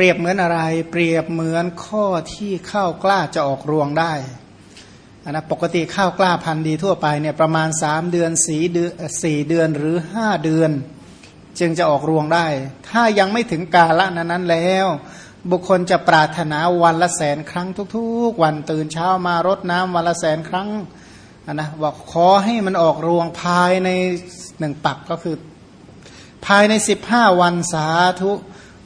เปรียบเหมือนอะไร เปรียบเหมือนข้อที่ข้าวกล้าจะออกรวงได้นนะปกติข้าวกล้าพันธุ์ดีทั่วไปเนี่ยประมาณ 3 เดือนสีเดือนสี่เดือนหรือ 5 เดือน จึงจะออกรวงได้ ถ้ายังไม่ถึงกาละนั้นนั้นแล้ว บุคคลจะปรารถนาวันละแสนครั้งทุกๆ วันตื่นเช้ามารดน้ำวันละแสนครั้งนะบอกขอให้มันออกรวงภายในหนึ่งปักก็คือ ภายในสิบห้าวันสาธุ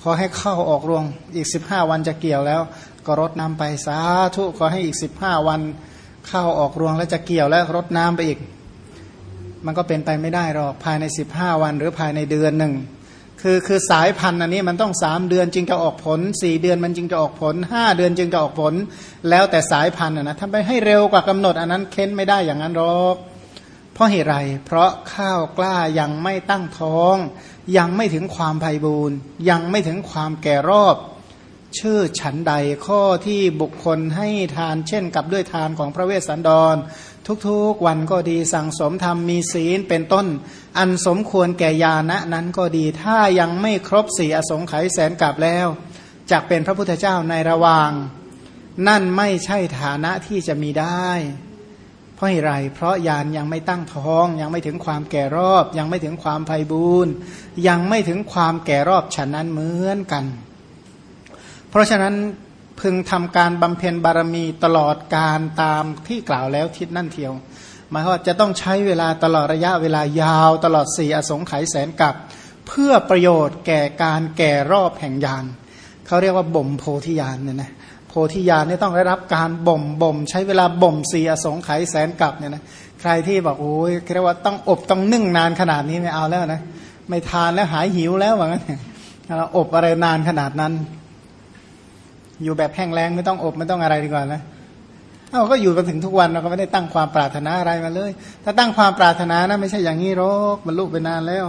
ขอให้เข้าออกรวงอีกสิบห้าวันจะเกี่ยวแล้ว ก็รดน้ำไปสาธุขอให้อีกสิบห้าวันเข้าออกรวงแล้วจะเกี่ยวแล้วรดน้ำไปอีก มันก็เป็นไปไม่ได้หรอกภายในสิบห้าวัน หรือภายในเดือนหนึ่งคือคือสายพันธุ์อันนี้มันต้องสามเดือนจึงจะออกผลสี่เดือนมันจึงจะออกผลห้าเดือนจึงจะออกผล แล้วแต่สายพันธุ์นะถ้าไปให้เร็วกว่ากำหนดอันนั้นเค้นไม่ได้อย่างนั้นหรอก เพราะเหตุไร เพราะข้าวกล้ายังไม่ตั้งท้อง ยังไม่ถึงความไพ่บูรยังไม่ถึงความแก่รอบ ชื่อฉันใดข้อที่บุคคลให้ทานเช่นกับด้วยทานของพระเวสสันดร ทุกๆวันก็ดีสั่งสมธรรมมีศีลเป็นต้น อันสมควรแก่ยานะนั้นก็ดีถ้ายังไม่ครบสี่อสงไขยแสนกลับแล้วจกเป็นพระพุทธเจ้าในระหว่าง นั่นไม่ใช่ฐานะที่จะมีได้ ราะเหตุไรเพราะยานยังไม่ตั้งท้อง ยังไม่ถึงความแก่รอบ ยังไม่ถึงความไพ่บูรณ์ยังไม่ถึงความแก่รอบฉะนั้นเหมือนกัน เพราะฉะนั้นพึงทำการบำเพ็ญบารมีตลอดการตามที่กล่าวแล้วทิศนั่นเทียวหมายว่าจะต้องใช้เวลาตลอดระยะเวลายาวตลอดสี่อสงไขยแสนกับเพื่อประโยชน์แก่การแก่รอบแห่งยานเขาเรียกว่าบ่มโพธิญาณเนี่ยนะ พธิญาณนี่ต้องได้รับการบ่มบ่มใช้เวลาบ่มสีอสงไขยแสนกลับเนี่ยนะใครที่บอกโอ้ยเรียกว่าต้องอบต้องนึ่งนานขนาดนี้ไม่เอาแล้วนะไม่ทานแล้วหายหิวแล้วว่างั้นเราอบอะไรนานขนาดนั้น อยู่แบบแห้งแล้งไม่ต้องอบไม่ต้องอะไรดีกว่านะเราก็อยู่กันถึงทุกวันเราก็ไม่ได้ตั้งความปรารถนาอะไรมาเลย ถ้าตั้งความปรารถนานะไม่ใช่อย่างนี้หรอกบรรลุไปนานแล้ว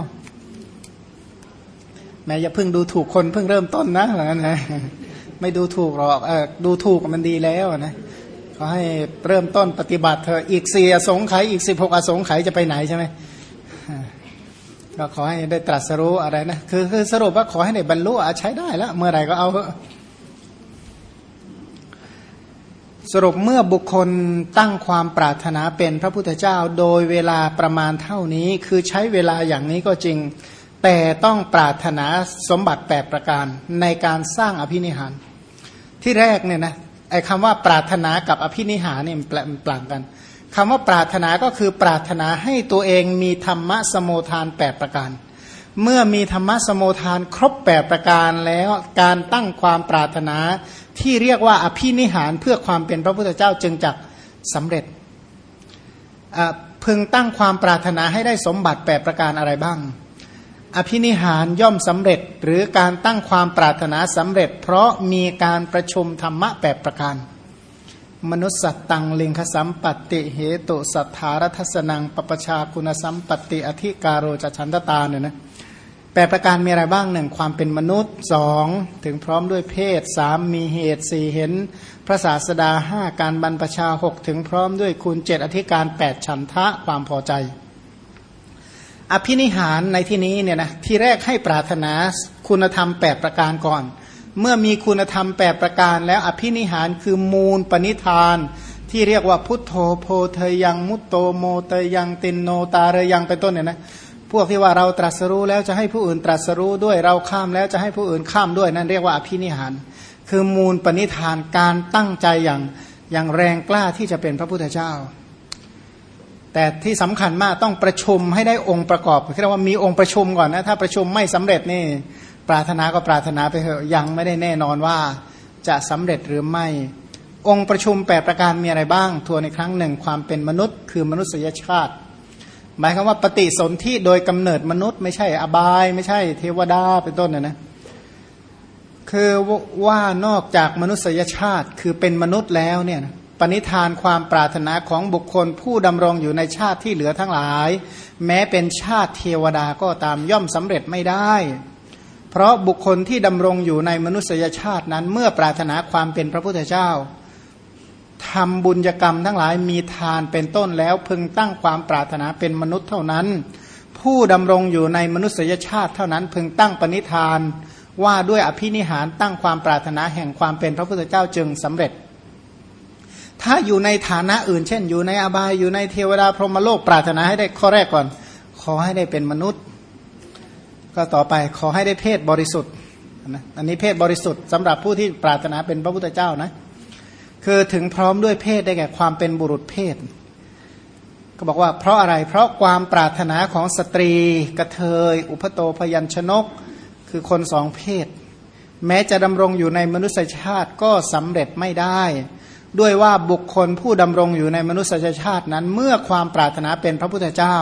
แม้อย่าเพิ่งดูถูกคนเพิ่งเริ่มต้นนะอย่างนั้นนะ ไม่ดูถูกหรอกเออดูถูกมันดีแล้วนะเขาให้เริ่มต้นปฏิบัติเธออีกสี่อสงไขยอีกสิบหกอสงไขยจะไปไหนใช่ไหมก็ขอให้ได้ตรัสรู้อะไรนะคือคือสรุปว่าขอให้ได้บรรลุอาใช้ได้แล้ว เมื่อไหร่ก็เอาสรุปเมื่อบุคคลตั้งความปรารถนาเป็นพระพุทธเจ้า โดยเวลาประมาณเท่านี้ คือใช้เวลาอย่างนี้ก็จริง แต่ต้องปรารถนาสมบัติแปดประการในการสร้างอภินิหาร ที่แรกเนี่ยนะไอ้คำว่าปรารถนากับอภินิหารเนี่ยมันปลังกันคำว่าปรารถนาก็คือปรารถนาให้ตัวเองมีธรรมะสมโมทานแปดประการ เมื่อมีธรรมะสมโมทานครบแปดประการแล้วการตั้งความปรารถนาที่เรียกว่าอภินิหารเพื่อความเป็นพระพุทธเจ้าจึงจักสำเร็จพึงตั้งความปรารถนาให้ได้สมบัติแปดประการอะไรบ้าง อภินิหารย่อมสำเร็จหรือการตั้งความปรารถนาสำเร็จ เพราะมีการประชุมธรรมะแปดประการ มนุษย์สัตตังลิงคสัมปติเหตุสัทธารัทสนังปปชาคุณสัมปติอธิการโรจฉันตตาเนี่ยนะแปดประการมีอะไรบ้างหนึ่งความเป็นมนุษย์สองถึงพร้อมด้วยเพศสามมีเหตุสี่เห็น พระศาสดาห้าการบรรพชาหกถึงพร้อมด้วยคุณเจ็ดอธิการแปดฉันทะความพอใจ อภินิหารในที่นี้เนี่ยนะที่แรกให้ปรารถนาคุณธรรมแปดประการก่อน เมื่อมีคุณธรรมแปดประการ แล้วอภินิหารคือมูลปณิธาน ที่เรียกว่าพุทโธโพเทยังมุตโตโมเตยังตินโนตาเรยังเป็นต้นเนี่ยนะพวกที่ว่าเราตรัสรู้แล้วจะให้ผู้อื่นตรัสรู้ด้วยเราข้ามแล้วจะให้ผู้อื่นข้ามด้วยนั่นเรียกว่าอภินิหาร คือมูลปณิธานการตั้งใจอย่างอย่างแรงกล้าที่จะเป็นพระพุทธเจ้า แต่ที่สำคัญมากต้องประชุมให้ได้องค์ประกอบเรียกว่ามีองค์ประชุมก่อนนะถ้าประชุมไม่สำเร็จนี่ปรารถนาก็ปรารถนาไปเถอะยังไม่ได้แน่นอนว่าจะสำเร็จหรือไม่ องค์ประชุมแปประการมีอะไรบ้าง ทัวในครั้งหนึ่งความเป็นมนุษย์ คือมนุษยชาติ หมายความว่าปฏิสนธิโดยกำเนิดมนุษย์ ไม่ใช่อบาย ไม่ใช่เทวดาเป็นต้นนะนะคือว่านอกจากมนุษยชาติคือเป็นมนุษย์แล้วเนี่ย ปณิธานความปรารถนาของบุคคลผู้ดำรงอยู่ในชาติที่เหลือทั้งหลาย แม้เป็นชาติเทวดาก็ตามย่อมสำเร็จไม่ได้ เพราะบุคคลที่ดำรงอยู่ในมนุษยชาตินั้นเมื่อปรารถนาความเป็นพระพุทธเจ้าทำบุญกรรมทั้งหลายมีทานเป็นต้นแล้วพึงตั้งความปรารถนาเป็นมนุษย์เท่านั้น ผู้ดำรงอยู่ในมนุษยชาติเท่านั้นพึงตั้งปณิธาน ว่าด้วยอภินิหารตั้งความปรารถนาแห่งความเป็นพระพุทธเจ้าจึงสำเร็จ ถ้าอยู่ในฐานะอื่น เช่น อยู่ในอบายอยู่ในเทวดาพรหมโลกปรารถนาให้ได้ข้อแรกก่อน ขอให้ได้เป็นมนุษย์ ก็ต่อไปขอให้ได้เพศบริสุทธิ์นะอันนี้เพศบริสุทธิ์สำหรับผู้ที่ปรารถนาเป็นพระพุทธเจ้านะ คือถึงพร้อมด้วยเพศได้แก่ความเป็นบุรุษเพศ ก็บอกว่าเพราะอะไรเพราะความปรารถนาของสตรี กระเทย อุปโตพยัญชนก คือคนสองเพศ แม้จะดำรงอยู่ในมนุษยชาติก็สำเร็จไม่ได้ ด้วยว่าบุคคลผู้ดำรงอยู่ในมนุษยชาตินั้น เมื่อความปรารถนาเป็นพระพุทธเจ้า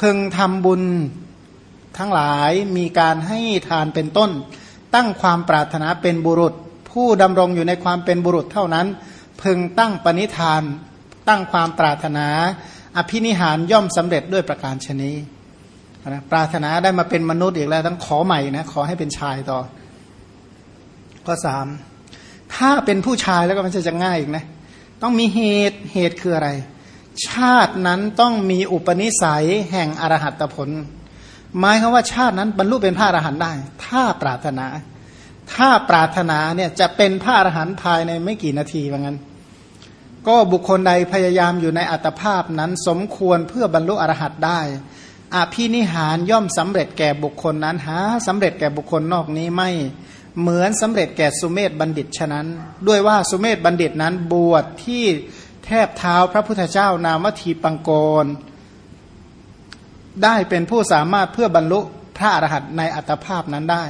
พึงทำบุญทั้งหลายมีการให้ทานเป็นต้น ตั้งความปรารถนาเป็นบุรุษ ผู้ดำรงอยู่ในความเป็นบุรุษเท่านั้น พึงตั้งปณิธาน ตั้งความปรารถนา อภินิหารย่อมสำเร็จด้วยประการชนีนะปรารถนาได้มาเป็นมนุษย์อีกแล้วต้องขอใหม่นะขอให้เป็นชายต่อข้อสาม ถ้าเป็นผู้ชายแล้วก็มันจะจะง่ายอีกนะ ต้องมีเหตุเหตุคืออะไร ชาตินั้นต้องมีอุปนิสัยแห่งอรหัตผล หมายคือว่าชาตินั้นบรรลุเป็นพระอรหันต์ได้ ถ้าปรารถนา ถ้าปรารถนาเนี่ยจะเป็นพระอรหันต์ภายในไม่กี่นาทีว่างั้น ก็บุคคลใดพยายามอยู่ในอัตภาพนั้นสมควรเพื่อบรรลุอรหัตได้อภินิหารย่อมสำเร็จแก่บุคคลนั้นหาสำเร็จแก่บุคคลนอกนี้ไม่ เหมือนสำเร็จแก่สุเมธบัณฑิตฉะนั้น ด้วยว่าสุเมธบัณฑิตนั้นบวชที่แทบเท้าพระพุทธเจ้านามวทีปังโกร ได้เป็นผู้สามารถเพื่อบรรลุพระอรหันต์ในอัตภาพนั้นได้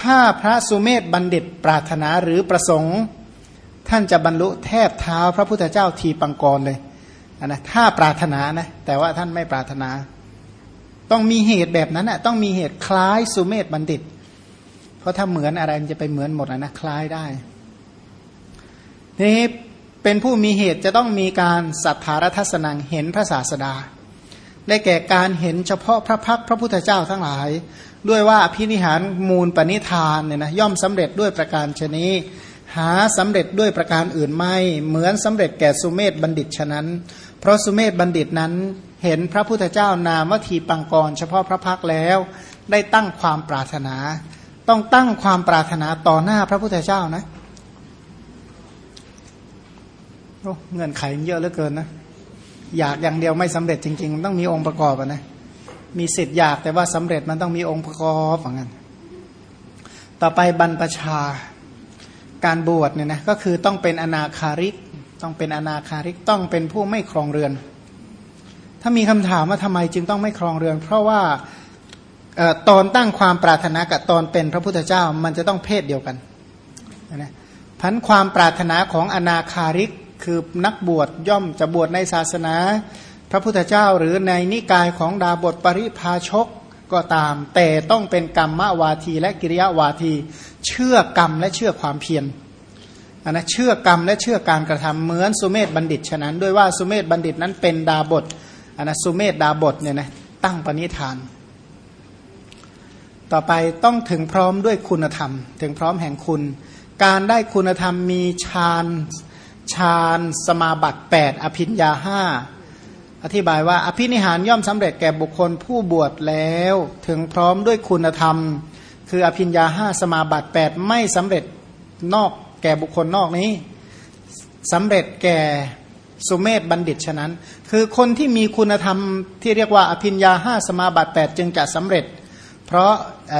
ถ้าพระสุเมธบัณฑิตปรารถนาหรือประสงค์ ท่านจะบรรลุแทบเท้าพระพุทธเจ้าทีปังกรเลยนะถ้าปรารถนานะแต่ว่าท่านไม่ปรารถนา ต้องมีเหตุแบบนั้นนะต้องมีเหตุคล้ายสุเมธบัณฑิตเราะถ้าเหมือนอะไรมันจะไปเหมือนหมดนะคล้ายได้นี่เป็นผู้มีเหตุจะต้องมีการสัทธารทัศนังเห็นพระศาสดา ได้แก่การเห็นเฉพาะพระพักพระพุทธเจ้าทั้งหลาย ด้วยว่าพินิหารมูลปณิธานเนี่ยนะย่อมสำเร็จด้วยประการชนี้ หาสำเร็จด้วยประการอื่นไม่เหมือนสำเร็จแก่สุเมธบัณฑิตฉะนั้น เพราะสุเมธบัณฑิตนั้นเห็นพระพุทธเจ้านามวทีปังกร เฉพาะพระพักแล้วได้ตั้งความปรารถนา ต้องตั้งความปรารถนาต่อหน้าพระพุทธเจ้านะเงื่อนไขเยอะเหลือเกินนะอยากอย่างเดียวไม่สำเร็จจริงๆมันต้องมีองค์ประกอบนะมีสิทธิ์อยากแต่ว่าสำเร็จมันต้องมีองค์ประกอบอย่างนั้นต่อไปบรรพชาการบวชเนี่ยนะก็คือต้องเป็นอนาคาริก ต้องเป็นอนาคาริกต้องเป็นผู้ไม่ครองเรือน ถ้ามีคำถามว่าทำไมจึงต้องไม่ครองเรือน เพราะว่า ตอนตั้งความปรารถนากับตอนเป็นพระพุทธเจ้ามันจะต้องเพศเดียวกันนะพันความปรารถนาของอนาคาริกคือนักบวชย่อมจะบวชในศาสนา พระพุทธเจ้าหรือในนิกายของดาบทปริภาชกก็ตาม แต่ต้องเป็นกรรมวาทีและกิริยาวาที เชื่อกรรมและเชื่อความเพียรนนะเชื่อกรรมและเชื่อการกระทำเหมือนสุเมธบัณฑิตฉะนั้น ด้วยว่าสุเมธบัณฑิตนั้นเป็นดาบทอันนะสุเมธดาบทเนี่ยนะตั้งปณิธาน ต่อไปต้องถึงพร้อมด้วยคุณธรรม ถึงพร้อมแห่งคุณ การได้คุณธรรมมีฌานฌานสมาบัติ8อภิญญาห้าอธิบายว่าอภินิหารย่อมสำเร็จแก่บุคคลผู้บวชแล้ว ถึงพร้อมด้วยคุณธรรม คืออภิญญาห้าสมาบัติ8ไม่สำเร็จนอกแก่บุคคลนอกนี้สำเร็จแก่สุเมธบัณฑิตฉะนั้น คือคนที่มีคุณธรรมที่เรียกว่าอภิญญาห้าสมาบัติ8จึงจะสำเร็จ เพราะ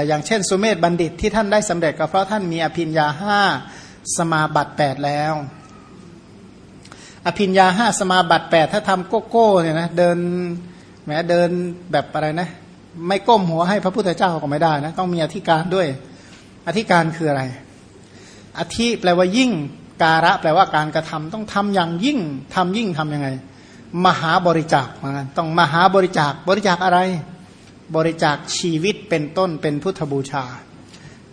อย่างเช่น สุเมธบัณฑิตที่ท่านได้สำเร็จก็เพราะท่านมีอภิญญาห้าสมาบัติ8แล้ว อภิญญาห้าสมาบัติแปดถ้าทำโก้โก้เนี่ยนะเดินแหมเดินแบบอะไรนะ ไม่ก้มหัวให้พระพุทธเจ้าก็ไม่ได้นะต้องมีอธิการด้วย อธิการคืออะไร อธิแปลว่ายิ่งการะแปลว่าการกระทำต้องทำอย่างยิ่งทำยิ่งทํำยังไง มหาบริจาคเหมือนกันต้องมหาบริจาคบริจาคอะไร บริจาคชีวิตเป็นต้นเป็นพุทธบูชา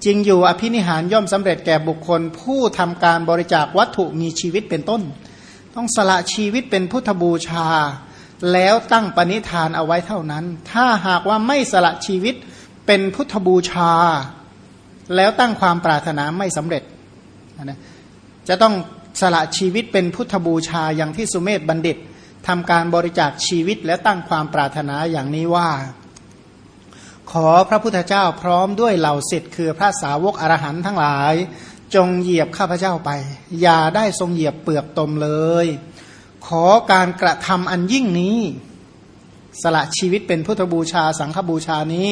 จริงอยู่อภินิหารย่อมสำเร็จแก่บุคคล ผู้ทำการบริจาควัตถุมีชีวิตเป็นต้น ต้องสละชีวิตเป็นพุทธบูชา แล้วตั้งปณิธานเอาไว้เท่านั้น ถ้าหากว่าไม่สละชีวิตเป็นพุทธบูชา แล้วตั้งความปรารถนาไม่สำเร็จนะจะต้องสละชีวิตเป็นพุทธบูชาอย่างที่สุเมธบัณฑิตทำการบริจาคชีวิตและตั้งความปรารถนาอย่างนี้ว่า ขอพระพุทธเจ้าพร้อมด้วยเหล่าสิทธิ์คือพระสาวกอรหันทั้งหลาย จงเหยียบข้าพเจ้าไป อย่าได้ทรงเหยียบเปลือกตมเลย ขอการกระทำอันยิ่งนี้ สละชีวิตเป็นพุทธบูชาสังฆบูชานี้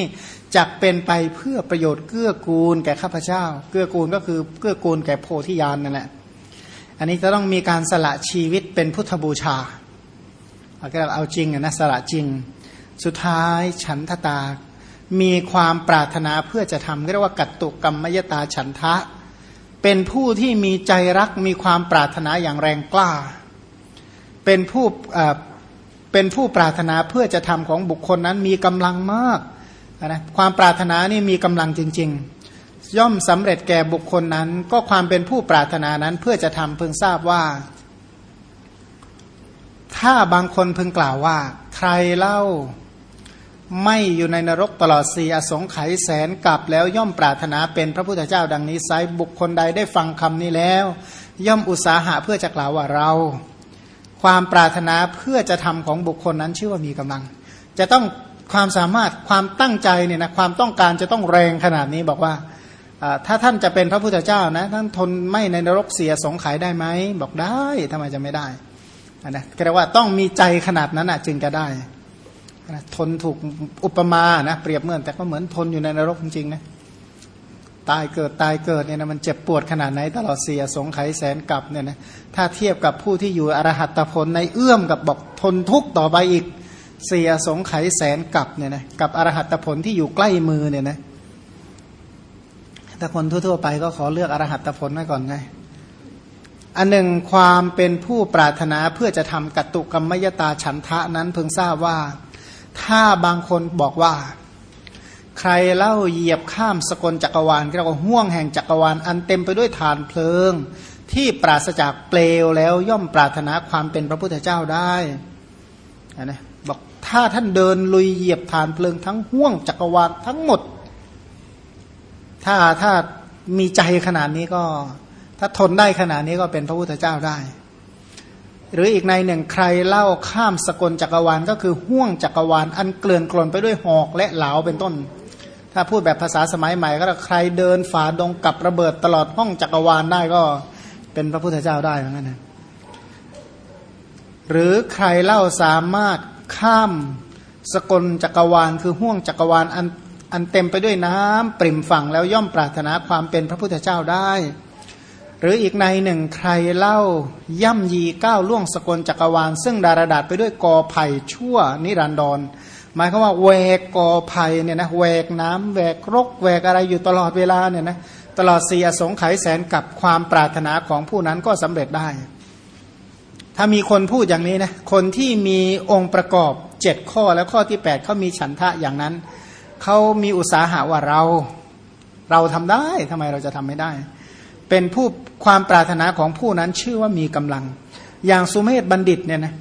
จักเป็นไปเพื่อประโยชน์เกื้อกูลแก่ข้าพเจ้า เกื้อกูลก็คือเกื้อกูลแก่โพธิญาณนั่นแหละอันนี้จะต้องมีการสละชีวิตเป็นพุทธบูชาเอาก็เอาจริงนะสละจริง สุดท้ายฉันทตา มีความปรารถนาเพื่อจะทำเรียกว่ากัตตุกรรมยตาฉันทะ เป็นผู้ที่มีใจรักมีความปรารถนาอย่างแรงกล้า เป็นผู้เป็นผู้ปรารถนาเพื่อจะทำของบุคคลนั้นมีกำลังมากนะความปรารถนานี่มีกำลังจริง ๆ ย่อมสำเร็จแก่บุคคลนั้น ก็ความเป็นผู้ปรารถนานั้นเพื่อจะทำเพิ่งทราบว่า ถ้าบางคนเพิ่งกล่าวว่า ใครเล่า ไม่อยู่ในนรกตลอดสี่อสงไขยแสนกลับแล้วย่อมปรารถนาเป็นพระพุทธเจ้าดังนี้ไซบุคคลใดได้ฟังคำนี้แล้ว ย่อมอุตสาหะเพื่อจะกล่าวว่าเรา ความปรารถนาเพื่อจะทำของบุคคลนั้นชื่อว่ามีกำลัง จะต้องความสามารถความตั้งใจเนี่ยนะความต้องการจะต้องแรงขนาดนี้บอกว่าถ้าท่านจะเป็นพระพุทธเจ้านะท่านทนไม่ในนรกเสียสงไขยได้ไหมบอกได้ทำไมจะไม่ได้นะแปลว่าต้องมีใจขนาดนั้นอะจึงจะได้ ทนถูกอุปมานะเปรียบเหมือนแต่ก็เหมือนทนอยู่ในนรกจริงๆนะตายเกิดตายเกิดเนี่ยนะมันเจ็บปวดขนาดไหนตลอดเสียสงไขยแสนกับเนี่ยนะถ้าเทียบกับผู้ที่อยู่อรหัตผลในเอื้อมกับบอกทนทุกข์ต่อไปอีกเสียสงไขแสนกับเนี่ยนะกับอรหัตผลที่อยู่ใกล้มือเนี่ยนะถ้าคนทั่วๆไปก็ขอเลือกอรหัตผลไว้ก่อนไงอันหนึ่งความเป็นผู้ปรารถนาเพื่อจะทำกัตตุกรรมยตาฉันทะนั้นเพิ่งทราบว่า ถ้าบางคนบอกว่า ใครเล่าเหยียบข้ามสกลจักรวาลเรียกว่าห่วงแห่งจักรวาลอันเต็มไปด้วยฐานเพลิง ที่ปราศจากเปลวแล้วย่อมปรารถนาความเป็นพระพุทธเจ้าได้นะบอกถ้าท่านเดินลุยเหยียบฐานเพลิงทั้งห่วงจักรวาลทั้งหมด ถ้าถ้ามีใจขนาดนี้ก็ ถ้าทนได้ขนาดนี้ก็เป็นพระพุทธเจ้าได้ หรืออีกในหนึ่งใครเล่าข้ามสกลจักรวาลก็คือห่วงจักรวาลอันเกลื่อนกลนไปด้วยหอกและเหลาเป็นต้น ถ้าพูดแบบภาษาสมัยใหม่ ก็ใครเดินฝ่าดงกับระเบิดตลอดห้องจักรวาลได้ก็เป็นพระพุทธเจ้าได้เหมือนกันนะหรือใครเล่าสามารถข้ามสกลจักรวาล คือห่วงจักรวาลอันอันเต็มไปด้วยน้ำปริ่มฝั่งแล้วย่อมปรารถนาความเป็นพระพุทธเจ้าได้ หรืออีกในหนึ่งใครเล่าย่ำยีก้าวล่วงสกลจักรวาล ซึ่งดารดาษไปด้วยกอไผ่ชั่วนิรันดร หมายความว่าแวกกอไผ่เนี่ยนะแวกน้ำแวกรกแวกอะไรอยู่ตลอดเวลาเนี่ยนะตลอดเสี่สงไขยแสนกับความปรารถนาของผู้นั้นก็สำเร็จได้ ถ้ามีคนพูดอย่างนี้นะคนที่มีองค์ประกอบเจ็ดข้อแล้วข้อที่แปดเขามีฉันทะอย่างนั้นเขามีอุตสาหะว่าเรา เราทำได้ทำไมเราจะทำไม่ได้ เป็นผู้ความปรารถนาของผู้นั้นชื่อว่ามีกำลัง อย่างสุเมธบัณฑิตเนี่ยนะ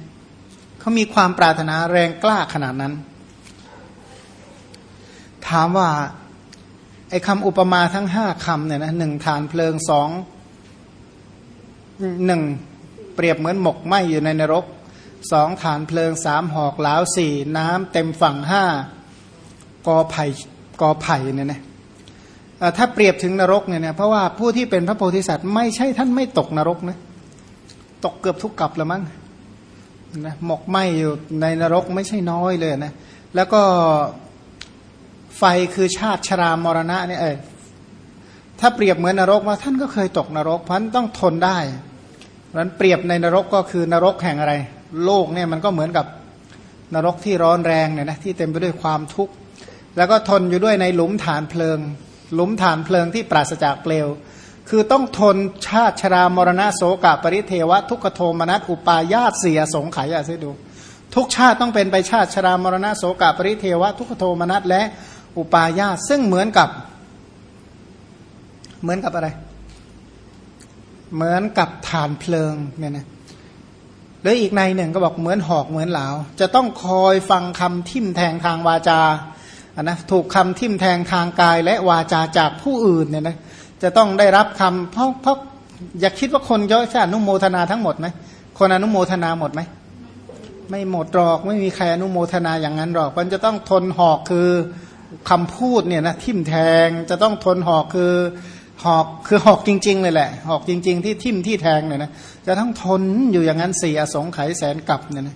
เขามีความปรารถนาแรงกล้าขนาดนั้น ถามว่าไอ้คำอุปมาทั้งห้าคำเนี่ยนะหนึ่งฐานเพลิงสองหนึ่งเปรียบเหมือนหมกไหมอยู่ในนรกสองฐานเพลิงสามหอกหลาวสี่น้ำเต็มฝั่งห้ากอไผ่กอไผ่เนี่ยนะ ถ้าเปรียบถึงนรกเนี่ยนะเพราะว่าผู้ที่เป็นพระโพธิสัตว์ไม่ใช่ท่านไม่ตกนรกนะตกเกือบทุกกับละมั้งนะหมกไหมอยู่ในนรกไม่ใช่น้อยเลยนะแล้วก็ไฟคือชาติชรามรณะเนี่ยเออถ้าเปรียบเหมือนนรกว่าท่านก็เคยตกนรกเพราะต้องทนได้นั้นเปรียบในนรกก็คือนรกแห่งอะไร โลกเนี่ยมันก็เหมือนกับนรกที่ร้อนแรงเนี่ยนะที่เต็มไปด้วยความทุกข์แล้วก็ทนอยู่ด้วยในหลุมฐานเพลิง หลุมฐานเพลิงที่ปราศจากเปลว คือต้องทนชาติชรามรณะโสกปริเทวะ ทุกขโทมนัสอุปายาตเสียสงไขยอะซิดู ทุกชาติต้องเป็นไปชาติชรามรณะโสกปริเทวะ ทุกขโทมนัสและอุปายาตซึ่งเหมือนกับ เหมือนกับอะไร เหมือนกับฐานเพลิงเนี่ยนะหรืออีกในหนึ่งก็บอกเหมือนหอกเหมือนเหลาจะต้องคอยฟังคำทิ่มแทงทางวาจา นนะถูกคำทิ่มแทงทางกายและวาจาจากผู้อื่นเนี่ยนะจะต้องได้รับคำเพราะเพราะอย่าคิดว่าคนย่อยแค่อนุโมทนาทั้งหมดไหมคนอนุโมทนาหมดไหมไม่หมดหรอกไม่มีใครอนุโมทนาอย่างนั้นหรอกมันจะต้องทนหอกคือคำพูดเนี่ยนะทิ่มแทงจะต้องทนหอกคือหอกคือหอกจริง ๆ เลยแหละ หอกจริง ๆ ที่ทิ่มที่แทงเนี่ยนะจะต้องทนอยู่อย่างนั้นสี่อสงไขยแสนกลับเนี่ยนะ